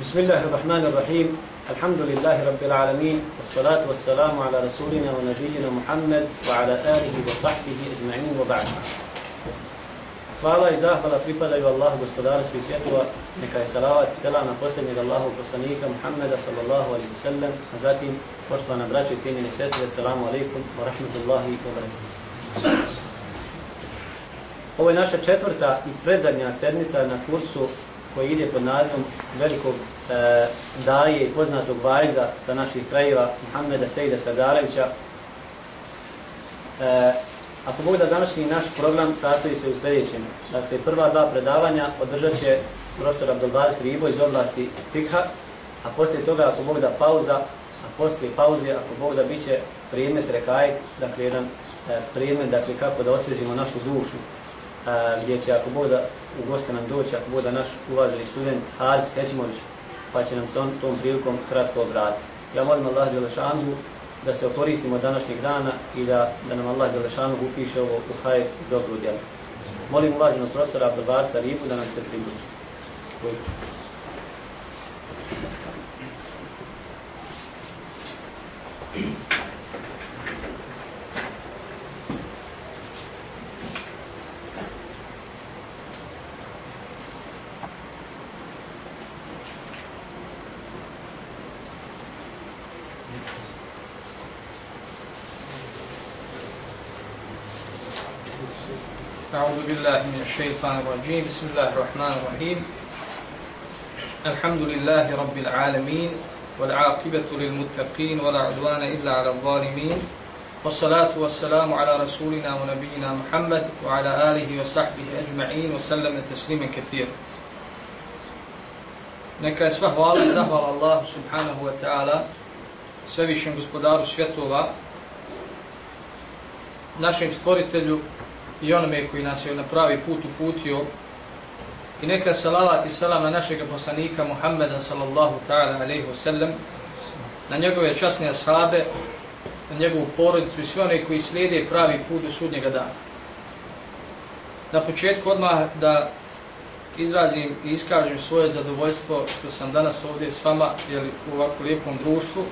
بسم الله الرحمن الرحيم الحمد لله رب العالمين والصلاة والسلام على رسولنا ونبينا محمد وعلى آله وصحبه أجمعين وبعد Hvala i zahvala pripadaju Allahu gospodaru svih svjetova, neka je salavat i selam na posljednjeg Allahu poslanika Muhammeda sallallahu alaihi wa sallam, a zatim poštovana braća i cijenjeni sestre, assalamu alaikum wa rahmatullahi wa barakatuh. Ovo je naša četvrta i predzadnja sedmica na kursu koji ide pod nazivom velikog e, daje i poznatog vajza sa naših krajeva Muhammeda Sejda Sadarevića. E, ako Bog da današnji naš program sastoji se u sljedećem. Dakle, prva dva predavanja održat će profesor Abdelbaris Ribo iz oblasti Fikha, a poslije toga, ako Bog da pauza, a poslije pauze, ako Bog da biće predmet rekajk, dakle, jedan e, predmet, dakle, kako da osvježimo našu dušu, a, gdje će, ako Bog da u goste nam doći, ako Bog da naš uvaženi student Haris Hesimović, pa će nam se on tom prilikom kratko obratiti. Ja molim Allah Đelešanu da se okoristimo današnjeg dana i da, da nam Allah Đelešanu upiše ovo u hajr i dobru djelu. Molim uvaženog profesora Abdelbarsa Ribu da nam se približi. أعوذ بالله من الشيطان الرجيم. بسم الله الرحمن الرحيم. الحمد لله رب العالمين والعاقبة للمتقين ولا عدوان إلا على الظالمين. والصلاة والسلام على رسولنا ونبينا محمد وعلى آله وصحبه أجمعين وسلم تسليما كثيرا. Neka je sva hvala i zahvala Allahu subhanahu wa ta'ala, svjetova, našem stvoritelju i onome koji nas je na pravi put uputio i neka salavat i salam na našeg poslanika Muhammeda sallallahu ta'ala alaihi wasallam na njegove časne ashabe na njegovu porodicu i sve one koji slijede pravi put do sudnjega dana. Na početku odmah da izrazim i iskažem svoje zadovoljstvo što sam danas ovdje s vama jeli, u ovako lijepom društvu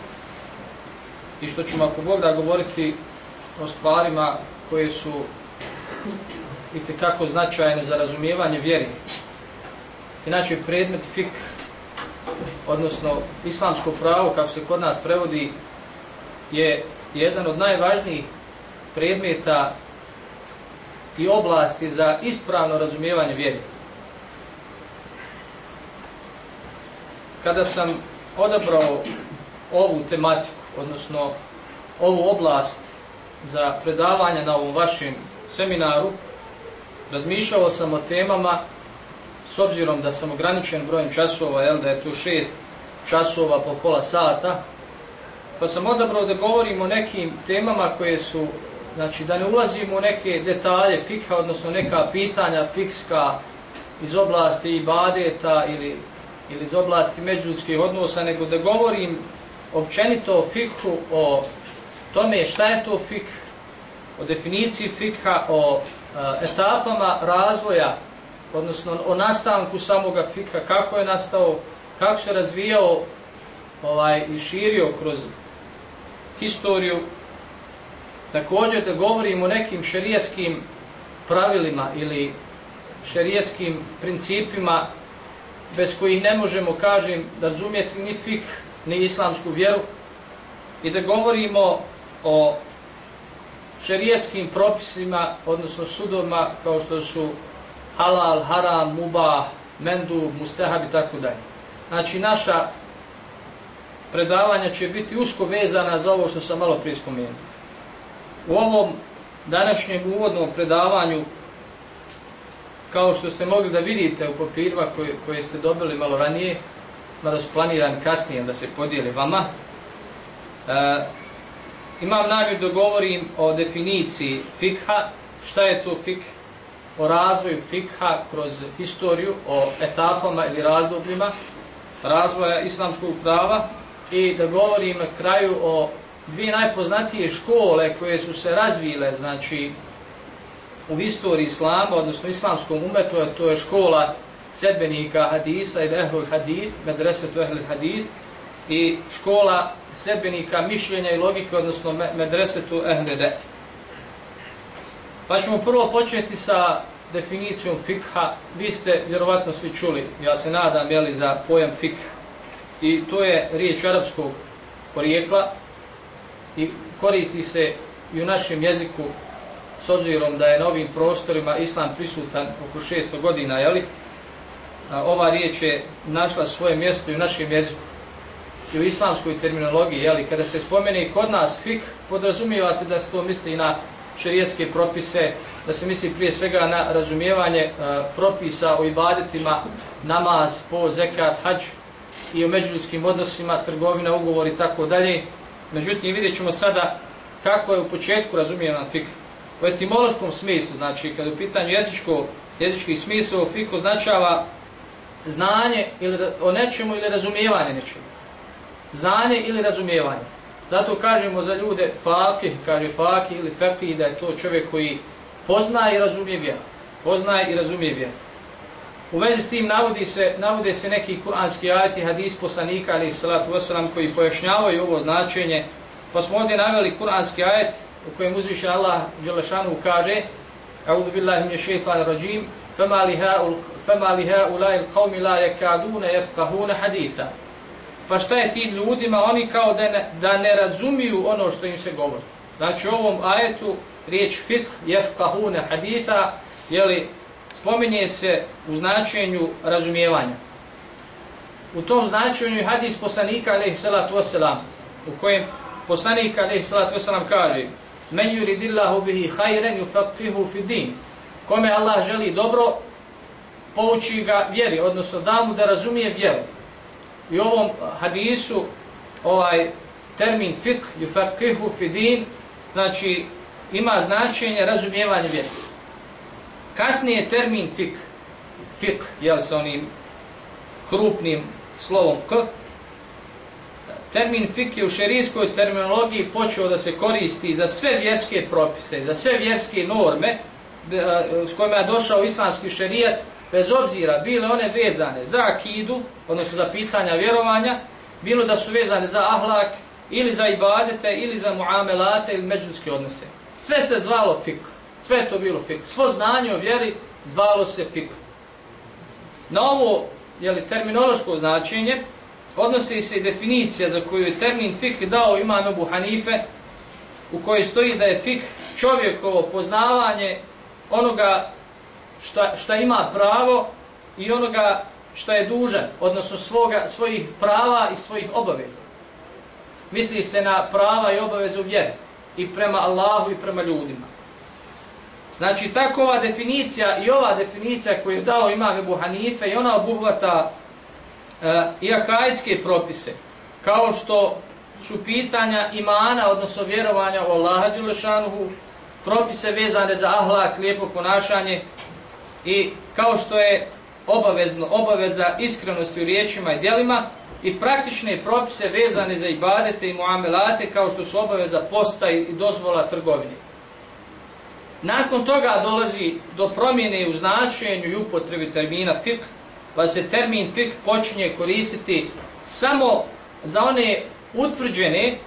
i što ću ako Bog da govoriti o stvarima koje su i tekako značajne za razumijevanje vjeri. Inače, predmet fik, odnosno islamsko pravo, kako se kod nas prevodi, je jedan od najvažnijih predmeta i oblasti za ispravno razumijevanje vjeri. Kada sam odabrao ovu tematiku, odnosno ovu oblast za predavanje na ovom vašem seminaru, razmišljao sam o temama, s obzirom da sam ograničen brojem časova, jel, da je tu šest časova po pola sata, pa sam odabrao da govorim o nekim temama koje su, znači da ne ulazimo u neke detalje fikha, odnosno neka pitanja fikska iz oblasti ibadeta ili, ili iz oblasti međuljskih odnosa, nego da govorim općenito o fikhu, o tome šta je to fikh, o definiciji fikha, o uh, etapama razvoja, odnosno o nastanku samoga fikha, kako je nastao, kako se razvijao ovaj, i širio kroz historiju. Također da govorimo o nekim šerijetskim pravilima ili šerijetskim principima bez kojih ne možemo, kažem, da razumijeti ni fik, ni islamsku vjeru i da govorimo o šerijetskim propisima, odnosno sudovima kao što su halal, haram, mubah, mendu, mustahab i tako dalje. Znači, naša predavanja će biti usko vezana za ovo što sam malo prije spomenuo. U ovom današnjem uvodnom predavanju, kao što ste mogli da vidite u papirima koje, koje ste dobili malo ranije, mada su planirani kasnije da se podijeli vama, e, imam namjer da govorim o definiciji fikha, šta je to fikh, o razvoju fikha kroz historiju, o etapama ili razdobljima razvoja islamskog prava. I da govorim na kraju o dvije najpoznatije škole koje su se razvile, znači u istoriji islama, odnosno islamskom umetu, a to je škola sedbenika hadisa ili ehlul hadith, medresetu ehlul hadith, i škola sedbenika mišljenja i logike, odnosno medresetu ehlul. Pa ćemo prvo početi sa definicijom fikha. Vi ste vjerovatno svi čuli, ja se nadam, jeli, za pojam fikha. I to je riječ arapskog porijekla i koristi se i u našem jeziku s obzirom da je na ovim prostorima islam prisutan oko 600 godina, jeli? ova riječ je našla svoje mjesto i u našem jeziku i u islamskoj terminologiji, jeli? kada se spomene kod nas fik, podrazumijeva se da se to misli na šerijetske propise, da se misli prije svega na razumijevanje e, propisa o ibadetima, namaz, po, zekat, hađ i o međuljudskim odnosima, trgovina, ugovor i tako dalje. Međutim, vidjet ćemo sada kako je u početku razumijevan fik. U etimološkom smislu, znači kada u pitanju jezičko, jezički smislu, fik označava znanje ili o nečemu ili razumijevanje nečemu znanje ili razumijevanje. Zato kažemo za ljude faki, kaže faki ili fakih da je to čovjek koji poznaje i razumije vjeru. Poznaje i razumije vjeru. U vezi s tim navodi se, navode se neki kuranski ajati, hadis poslanika ali salatu wasalam koji pojašnjavaju ovo značenje. Pa smo ovdje naveli kuranski ajet u kojem uzviše Allah Đelešanu kaže A'udhu billahi min shaytan rajim فَمَا لِهَا أُولَا الْقَوْمِ لَا يَكَادُونَ يَفْقَهُونَ حَدِيثًا pa šta je tim ljudima? Oni kao da ne, da ne razumiju ono što im se govori. Znači u ovom ajetu riječ fiqh jefkahune haditha jeli spominje se u značenju razumijevanja. U tom značenju je hadis poslanika alaihi salatu wasalam, u kojem poslanik alaihi salatu wasalam kaže men yuridillahu bihi khayran yufaqihu fi din. Kome Allah želi dobro, pouči ga vjeri, odnosno da mu da razumije vjeru. I u ovom hadisu, ovaj termin fiqh, yufaqihu fi din, znači ima značenje razumijevanje vjere. Kasnije termin fiqh, fiqh, jel sa onim krupnim slovom k, termin fiqh je u šerijskoj terminologiji počeo da se koristi za sve vjerske propise, za sve vjerske norme, e, s kojima je došao islamski šerijat, bez obzira bile one vezane za akidu, odnosno za pitanja vjerovanja, bilo da su vezane za ahlak, ili za ibadete, ili za muamelate, ili međunske odnose. Sve se zvalo fik. Sve je to bilo fik. Svo znanje o vjeri zvalo se fik. Na ovo jeli, terminološko značenje odnosi se i definicija za koju je termin fik dao imam Abu Hanife, u kojoj stoji da je fik čovjekovo poznavanje onoga šta, šta ima pravo i onoga šta je dužan, odnosno svoga, svojih prava i svojih obaveza. Misli se na prava i obaveze u vjeri i prema Allahu i prema ljudima. Znači, tako ova definicija i ova definicija koju je dao imam Ebu Hanife i ona obuhvata e, i akajitske propise, kao što su pitanja imana, odnosno vjerovanja u Allaha Đelešanuhu, propise vezane za ahlak, lijepo ponašanje i kao što je obavezno, obaveza iskrenosti u riječima i djelima i praktične propise vezane za ibadete i muamelate kao što su obaveza posta i dozvola trgovine. Nakon toga dolazi do promjene u značenju i upotrebi termina fiqh, pa se termin fiqh počinje koristiti samo za one utvrđene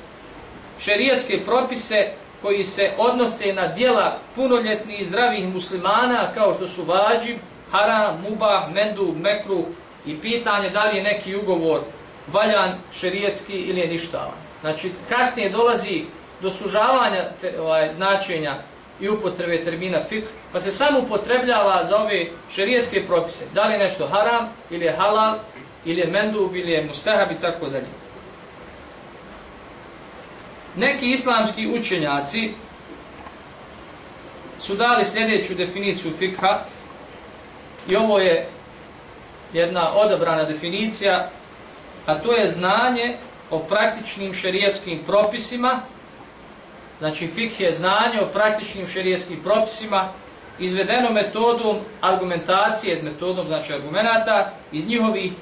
šerijatske propise koji se odnose na dijela punoljetnih i zdravih muslimana kao što su vađib, haram, mubah, mendu, mekru i pitanje da li je neki ugovor valjan, šerijetski ili je ništavan. Znači, kasnije dolazi do sužavanja te, ovaj, značenja i upotrebe termina fiqh, pa se samo upotrebljava za ove šerijetske propise. Da li je nešto haram, ili je halal, ili je mendub, ili je mustahab i tako dalje neki islamski učenjaci su dali sljedeću definiciju fikha i ovo je jedna odabrana definicija a to je znanje o praktičnim šerijatskim propisima znači fikh je znanje o praktičnim šerijatskim propisima izvedeno metodom argumentacije, metodom znači argumenata iz njihovih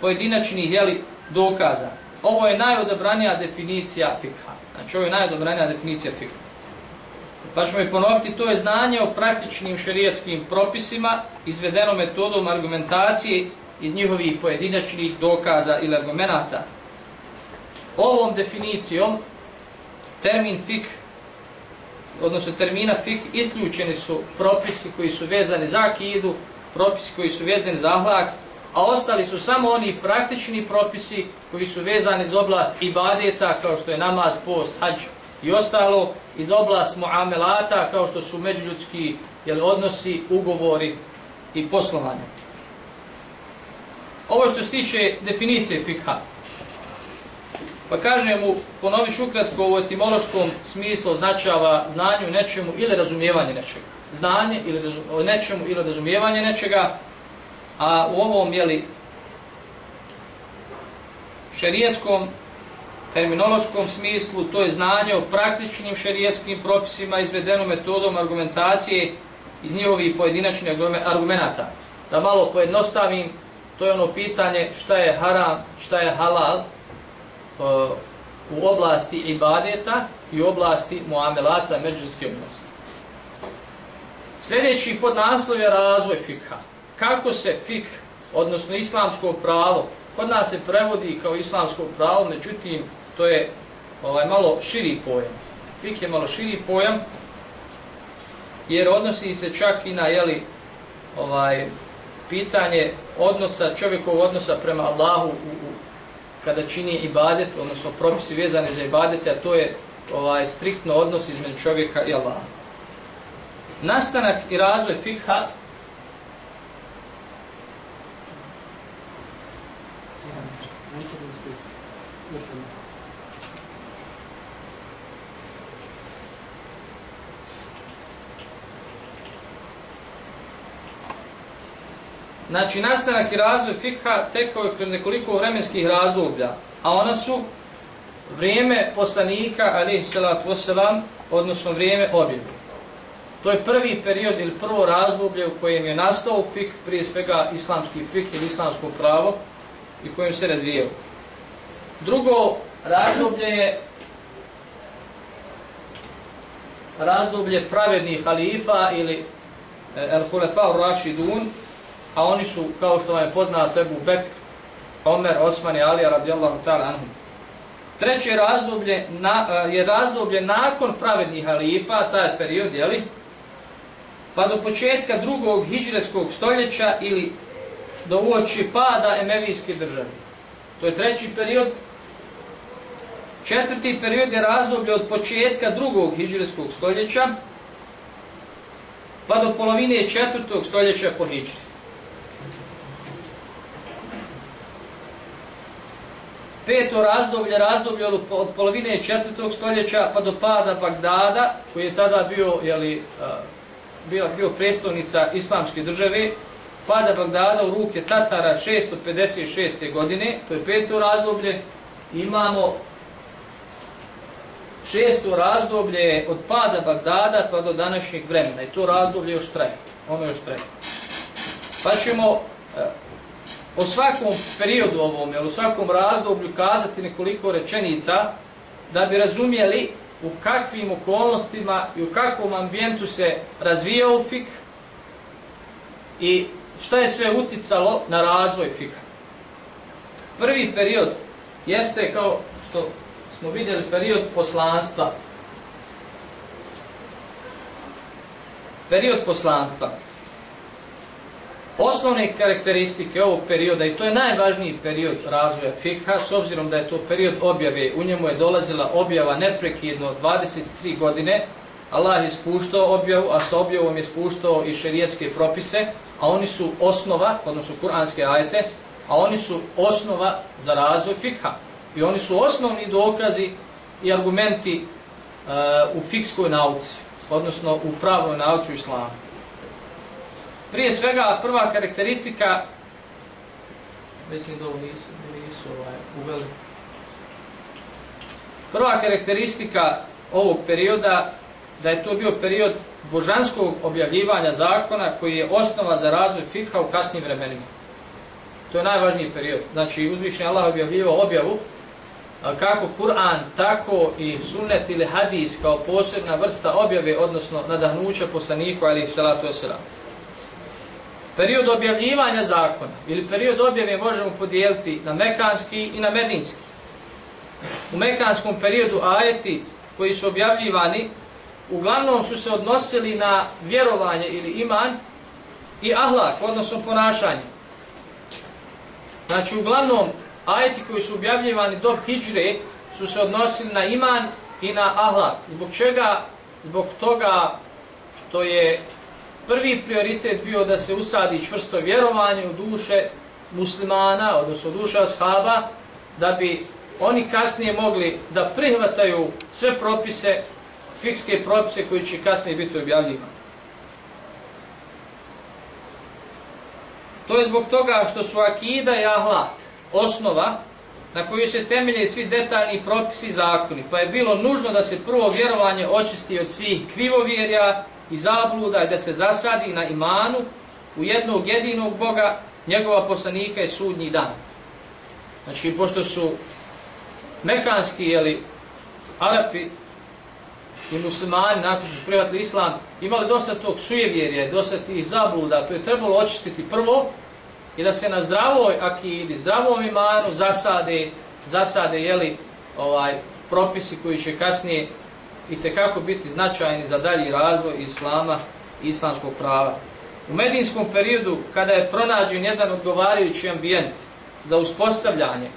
pojedinačnih jeli, dokaza. Ovo je najodobranija definicija fikha. Znači ovo je najodobranija definicija fikha. Pa ćemo i ponoviti, to je znanje o praktičnim šerijetskim propisima, izvedeno metodom argumentacije iz njihovih pojedinačnih dokaza ili argumenata. Ovom definicijom termin fik, odnosno termina fik, isključeni su propisi koji su vezani za akidu, propisi koji su vezani za ahlak, a ostali su samo oni praktični propisi koji su vezani za oblast ibadeta, kao što je namaz, post, hađ i ostalo, iz oblast muamelata, kao što su međuljudski jel, odnosi, ugovori i poslovanje. Ovo što se tiče definicije fikha. Pa kažem mu, ponovit ću ukratko u etimološkom smislu označava znanju nečemu ili razumijevanje nečega. Znanje ili o nečemu ili razumijevanje nečega, a u ovom jeli, šerijetskom terminološkom smislu to je znanje o praktičnim šerijetskim propisima izvedeno metodom argumentacije iz njihovih pojedinačnih argumenata. Da malo pojednostavim, to je ono pitanje šta je haram, šta je halal e, u oblasti ibadeta i oblasti muamelata međuske odnosti. Sljedeći podnaslov je razvoj fikha. Kako se fik, odnosno islamsko pravo, kod nas se prevodi kao islamsko pravo, međutim, to je ovaj malo širi pojam. Fik je malo širi pojam, jer odnosi se čak i na, jeli, ovaj, pitanje odnosa, čovjekovog odnosa prema Allahu u, u, kada čini ibadet, odnosno propisi vezane za ibadete, a to je ovaj striktno odnos između čovjeka i Allaha. Nastanak i razvoj fikha Znači, nastanak i razvoj fikha tekao je kroz nekoliko vremenskih razdoblja, a ona su vrijeme poslanika, ali salatu wasalam, odnosno vrijeme objeve. To je prvi period ili prvo razdoblje u kojem je nastao fik, prije svega islamski fik ili islamsko pravo i kojem se razvijao. Drugo razdoblje je razdoblje pravednih halifa ili eh, el-Hulefa Rashidun, a oni su, kao što vam je poznato, Ebu Bekr, Omer, Osman i Alija radijallahu ta'ala anhum. Treće razdoblje na, e, je razdoblje nakon pravednih halifa, taj period, jeli? Pa do početka drugog hijđreskog stoljeća ili do uoči pada emevijske države. To je treći period. Četvrti period je razdoblje od početka drugog hijđreskog stoljeća pa do polovine četvrtog stoljeća po hijđri. Peto razdoblje, razdoblje od, od polovine četvrtog stoljeća pa do pada Bagdada, koji je tada bio, jeli, bio, bio predstavnica islamske države, pada Bagdada u ruke Tatara 656. godine, to je peto razdoblje, imamo šesto razdoblje od pada Bagdada pa do današnjeg vremena i to razdoblje još traje, ono još traje. Pa ćemo o svakom periodu ovom, ili svakom razdoblju kazati nekoliko rečenica da bi razumjeli u kakvim okolnostima i u kakvom ambijentu se razvijao fik i šta je sve uticalo na razvoj fika. Prvi period jeste kao što smo vidjeli period poslanstva. Period poslanstva. Osnovne karakteristike ovog perioda, i to je najvažniji period razvoja fikha, s obzirom da je to period objave, u njemu je dolazila objava neprekidno 23 godine, Allah je spuštao objavu, a sa objavom je spuštao i šerijetske propise, a oni su osnova, odnosno kuranske ajete, a oni su osnova za razvoj fikha. I oni su osnovni dokazi i argumenti uh, u fikskoj nauci, odnosno u pravoj nauci u islamu. Prije svega, prva karakteristika, mislim da ovo nisu, nisu ovaj, uveli. Prva karakteristika ovog perioda, da je to bio period božanskog objavljivanja zakona koji je osnova za razvoj fikha u kasnim vremenima. To je najvažniji period. Znači, uzvišnji Allah objavljivao objavu kako Kur'an, tako i sunnet ili hadis kao posebna vrsta objave, odnosno nadahnuća poslaniku, ali i salatu wasalam. Period objavljivanja zakona ili period objave možemo podijeliti na mekanski i na medinski. U mekanskom periodu ajeti koji su objavljivani uglavnom su se odnosili na vjerovanje ili iman i ahlak, odnosno ponašanje. Znači, uglavnom, ajeti koji su objavljivani do hijre su se odnosili na iman i na ahlak. Zbog čega? Zbog toga što je prvi prioritet bio da se usadi čvrsto vjerovanje u duše muslimana, odnosno duše ashaba, da bi oni kasnije mogli da prihvataju sve propise, fikske propise koji će kasnije biti objavljivani. To je zbog toga što su akida i ahlak osnova na koju se temelje svi detaljni propisi i zakoni. Pa je bilo nužno da se prvo vjerovanje očisti od svih krivovjerja i zabluda i da se zasadi na imanu u jednog jedinog Boga, njegova poslanika i sudnji dan. Znači, pošto su mekanski, jeli, Arapi i muslimani, nakon su prihvatili islam, imali dosta tog sujevjerja, dosta tih zabluda, to je trebalo očistiti prvo i da se na zdravoj akidi, zdravom imanu zasade, zasade, jeli, ovaj, propisi koji će kasnije i tekako biti značajni za dalji razvoj islama i islamskog prava. U medinskom periodu, kada je pronađen jedan odgovarajući ambijent za uspostavljanje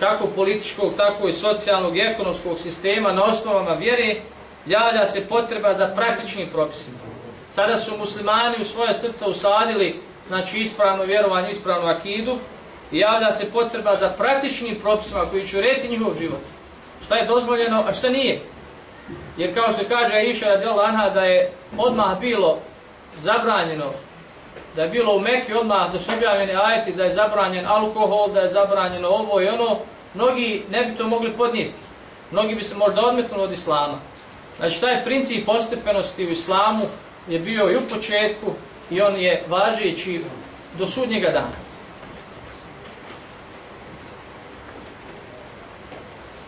kako političkog, tako i socijalnog i ekonomskog sistema na osnovama vjere, javlja se potreba za praktičnim propisima. Sada su muslimani u svoje srca usadili znači ispravno vjerovanje, ispravnu akidu i javlja se potreba za praktičnim propisima koji će urediti njihov život. Šta je dozvoljeno, a šta nije? Jer kao što kaže Aisha radijallahu anha da je odmah bilo zabranjeno da je bilo u Mekke odmah da su objavljeni ajeti da je zabranjen alkohol, da je zabranjeno ovo i ono, mnogi ne bi to mogli podnijeti. Mnogi bi se možda odmetnuli od Islama. Znači, taj princip postepenosti u Islamu je bio i u početku i on je važeći do sudnjega dana.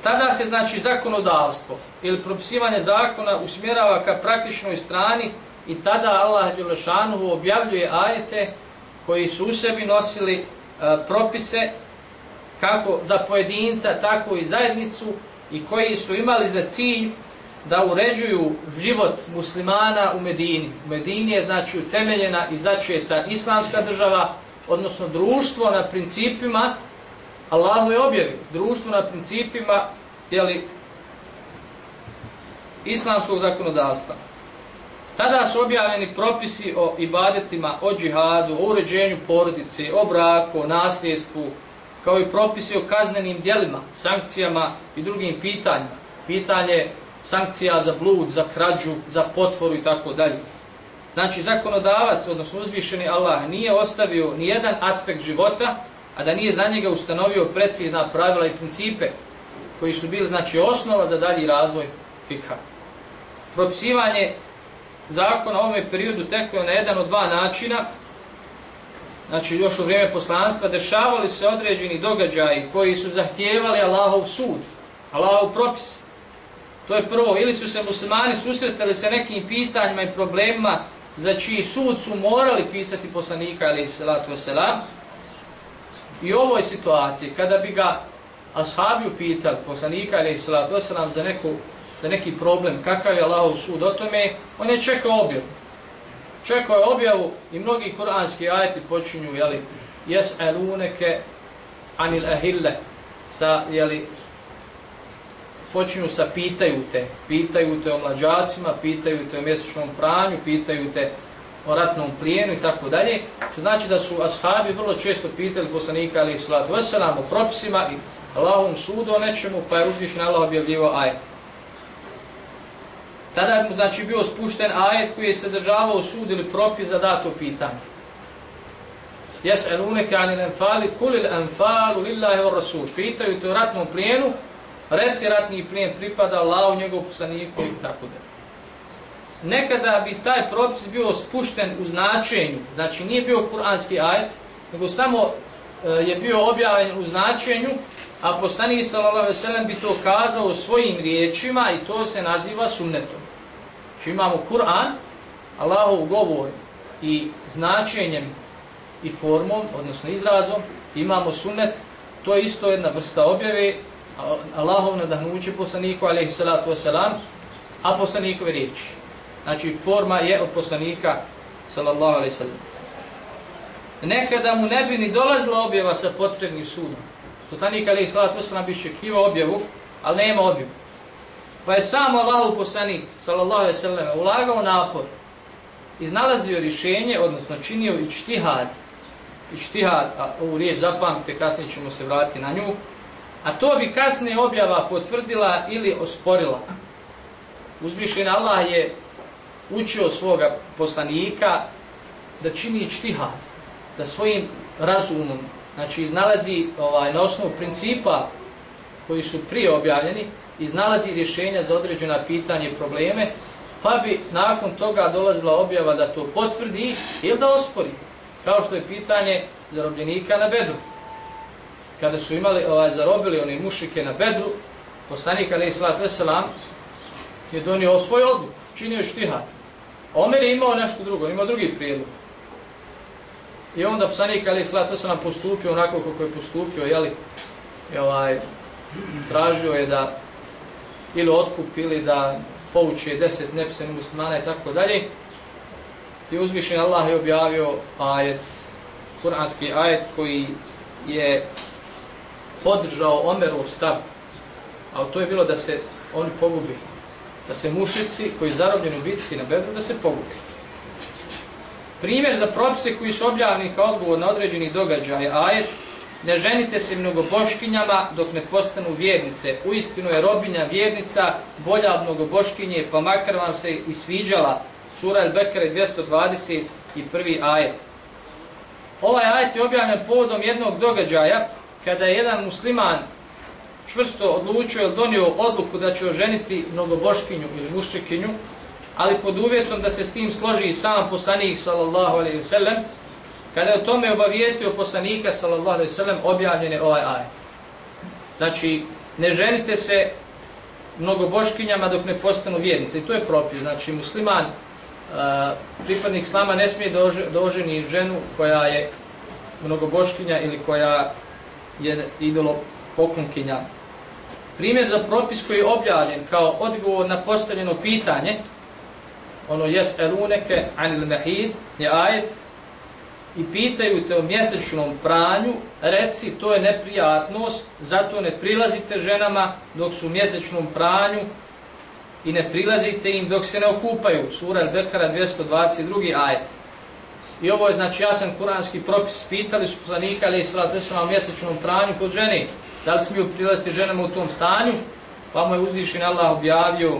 Tada se, znači, zakonodavstvo ili propisivanje zakona usmjerava ka praktičnoj strani i tada Allah Đelešanuhu objavljuje ajete koji su u sebi nosili e, propise kako za pojedinca, tako i zajednicu i koji su imali za cilj da uređuju život muslimana u Medini. U Medini je znači utemeljena i začeta islamska država, odnosno društvo na principima Allahu je objavi, društvo na principima jeli, islamskog zakonodavstva. Tada su objavljeni propisi o ibadetima, o džihadu, o uređenju porodice, o braku, o nasljedstvu, kao i propisi o kaznenim dijelima, sankcijama i drugim pitanjima. Pitanje sankcija za blud, za krađu, za potvoru i tako dalje. Znači, zakonodavac, odnosno uzvišeni Allah, nije ostavio ni jedan aspekt života, a da nije za njega ustanovio precizna pravila i principe koji su bili, znači, osnova za dalji razvoj fikha. Propisivanje zakona u ovom periodu teklo je na jedan od dva načina, znači još u vrijeme poslanstva, dešavali se određeni događaji koji su zahtijevali Allahov sud, Allahov propis. To je prvo, ili su se muslimani susretali sa nekim pitanjima i problemima za čiji sud su morali pitati poslanika ali salatu wasalam. I u ovoj situaciji, kada bi ga ashabi upitali poslanika ali salatu wasalam za, neku, za neki problem, kakav je Allahov sud o tome, on je čekao objavu. Čekao je objavu i mnogi kuranski ajeti počinju, jeli, jes aluneke anil ahille, sa, jeli, počinju sa pitaju te, pitaju te o mlađacima, pitaju te o mjesečnom pranju, pitaju te o ratnom plijenu i tako dalje, što znači da su ashabi vrlo često pitali poslanika ali salatu wasalam o propisima i Allahom sudu o nečemu, pa je uzvišen Allah objavljivo ajet. Tada je mu znači bio spušten ajet koji je sadržavao sud ili propis za dato pitanje. Jes eluneke anil enfali, kulil enfalu lillahi wa rasul. Pitaju te o ratnom plijenu, reci ratni plijen pripada Allahu njegov poslaniku i tako dalje. Nekada bi taj propis bio spušten u značenju, znači nije bio kuranski ajet, nego samo e, je bio objavljen u značenju a poslanik sallallahu alejhi ve sellem bi to kazao svojim riječima i to se naziva sunnetom. Znači imamo Kur'an, Allahov govor i značenjem i formom, odnosno izrazom, imamo sunnet, to je isto jedna vrsta objave, Allahov nadahnuće poslaniku, alejhi salatu wasalam, a poslanikove riječi. Znači, forma je od poslanika, sallallahu alaihi sallam. Nekada mu ne bi ni dolazila objava sa potrebnim sudom. Poslanik, alaihi sallatu wasalam, bi šekivao objavu, ali nema objavu. Pa je samo Allahu poslanik, sallallahu alaihi sallam, ulagao napor, iznalazio rješenje, odnosno činio i čtihad, i čtihad, a ovu riječ zapamte, kasnije ćemo se vratiti na nju, a to bi kasnije objava potvrdila ili osporila. Uzvišen Allah je učio svoga poslanika da čini čtihad, da svojim razumom, znači iznalazi ovaj, na osnovu principa koji su prije objavljeni, iznalazi rješenja za određena pitanje i probleme, pa bi nakon toga dolazila objava da to potvrdi ili da ospori. Kao što je pitanje zarobljenika na bedru. Kada su imali ovaj, zarobili oni mušike na bedru, poslanik Ali Islat Veselam je donio svoj odluk, činio štihad. Omer je imao nešto drugo, imao drugi prijedlog. I onda psanik Ali Slata se nam postupio onako kako je postupio, jeli, je ovaj, tražio je da ili otkup ili da pouče deset nepisanih muslimana i tako dalje. I uzvišen Allah je objavio ajet, kuranski ajet koji je podržao Omerov stav. A to je bilo da se oni pogubi. Da se mušici koji zarobljeni u bitci na bedru, da se pogubi. Primjer za propise koji su objavljeni kao odgovor na određeni događaj ajet Ne ženite se mnogoboškinjama dok ne postanu vjernice. Uistinu je robinja vjernica bolja od mnogoboškinje, pa makar vam se i sviđala. Sura El Bekare 221. ajet. Ovaj ajet je objavljen povodom jednog događaja kada je jedan musliman čvrsto odlučio ili donio odluku da će oženiti mnogoboškinju ili mušikinju, ali pod uvjetom da se s tim složi i sam poslanik sallallahu alaihi ve sallam, Kada je o tome obavijestio poslanika, sallallahu alaihi sallam, objavljen je ovaj ajet. Znači, ne ženite se mnogoboškinjama dok ne postanu vjernice. I to je propis. Znači, musliman, uh, pripadnik slama, ne smije doženi ženu koja je mnogoboškinja ili koja je idolo poklonkinja. Primjer za propis koji je objavljen kao odgovor na postavljeno pitanje, ono jes eluneke anil mehid, je ajet i pitaju te o mjesečnom pranju, reci to je neprijatnost, zato ne prilazite ženama dok su u mjesečnom pranju i ne prilazite im dok se ne okupaju. Sura Al-Bekara 222. ajet. I ovo je znači jasan kuranski propis. Pitali su poslanika ali i wasalam o mjesečnom pranju kod žene. Da li smiju prilaziti ženama u tom stanju? Pa mu je uzvišen Allah objavio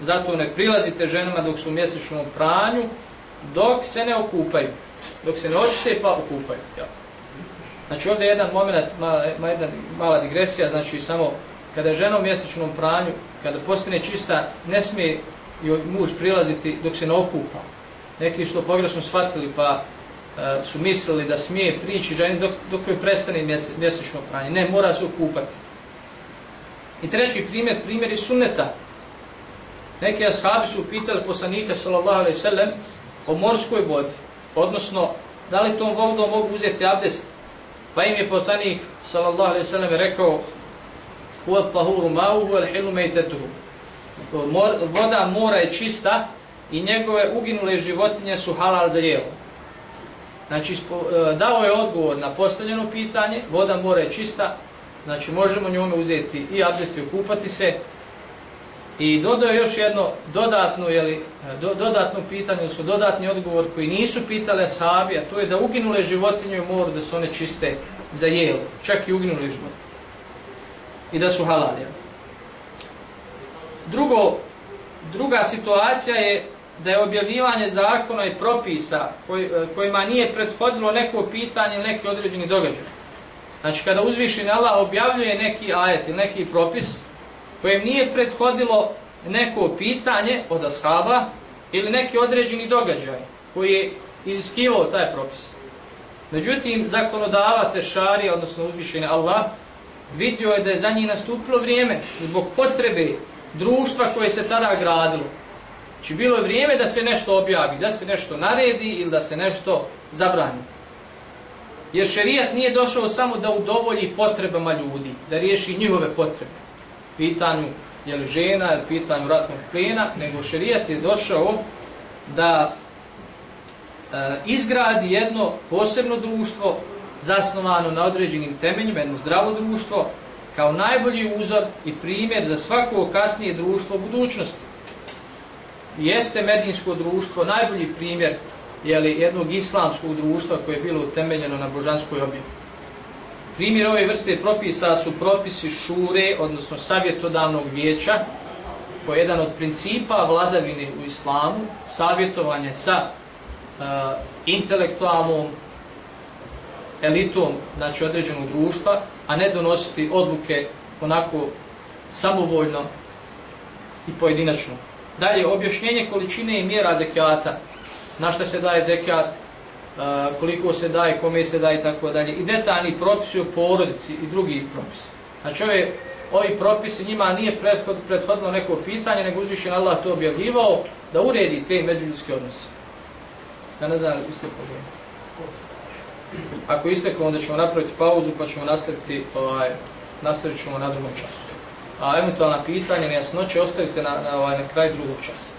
zato ne prilazite ženama dok su u mjesečnom pranju dok se ne okupaju dok se ne očiste pa okupaju. Ja. Znači ovdje je jedan moment, mala, jedna mala digresija, znači samo kada je žena u mjesečnom pranju, kada postane čista, ne smije joj muž prilaziti dok se ne okupa. Neki su to pogrešno shvatili pa E, su mislili da smije prići ženi dok, dok joj prestane mjesečno pranje. Ne, mora se okupati. I treći primjer, primjer je sunneta. Neki ashabi su pitali poslanika sallallahu alaihi sallam o morskoj vodi odnosno da li tom vodom mogu uzeti abdest pa im je poslanik sallallahu alejhi ve sellem rekao huwa tahuru ma'uhu wal hilu maytatuhu voda mora je čista i njegove uginule životinje su halal za jelo znači e, dao je odgovor na postavljeno pitanje voda mora je čista znači možemo njome uzeti i abdest i okupati se I dodao još jedno dodatno, jeli, e, do, dodatno pitanje, su dodatni odgovor koji nisu pitale sahabi, a to je da uginule životinje u moru, da su one čiste za jelo, čak i uginule životinje. I da su halalje. Drugo, druga situacija je da je objavljivanje zakona i propisa koj, e, kojima nije prethodilo neko pitanje ili neki određeni događaj. Znači, kada uzvišeni Allah objavljuje neki ajet ili neki propis, kojem nije prethodilo neko pitanje od ashaba ili neki određeni događaj koji je iziskivao taj propis. Međutim, zakonodavac je šari, odnosno uzvišeni Allah, vidio je da je za njih nastupilo vrijeme zbog potrebe društva koje se tada gradilo. Či bilo je vrijeme da se nešto objavi, da se nešto naredi ili da se nešto zabrani. Jer šerijat nije došao samo da udovolji potrebama ljudi, da riješi njihove potrebe. Pitanju je li žena, ili pitanju ratnog plena, nego šerijat je došao da e, izgradi jedno posebno društvo zasnovano na određenim temeljima, jedno zdravo društvo, kao najbolji uzor i primjer za svako kasnije društvo u budućnosti. Jeste medinsko društvo najbolji primjer jeli, jednog islamskog društva koje je bilo utemeljeno na božanskoj objavi. Primjer ove vrste propisa su propisi šure, odnosno savjetodavnog vijeća, koji je jedan od principa vladavine u islamu, savjetovanje sa uh, intelektualnom elitom, znači određenog društva, a ne donositi odluke onako samovoljno i pojedinačno. Dalje, objašnjenje količine i mjera zekijata, na što se daje zekijat, koliko se daje, kome se daje i tako dalje. I detaljni propisi o porodici i drugi propisi. Znači ove, ovi propisi njima nije prethod, prethodno neko pitanje, nego uzvišen Allah to objavljivao da uredi te međuljudske odnose. Ja ne znam, isteklo vrijeme. Ako isteklo, onda ćemo napraviti pauzu pa ćemo nastaviti, ovaj, nastavit ćemo na drugom času. A eventualna pitanja, nejasnoće, ostavite na, na, ovaj, na kraj drugog časa.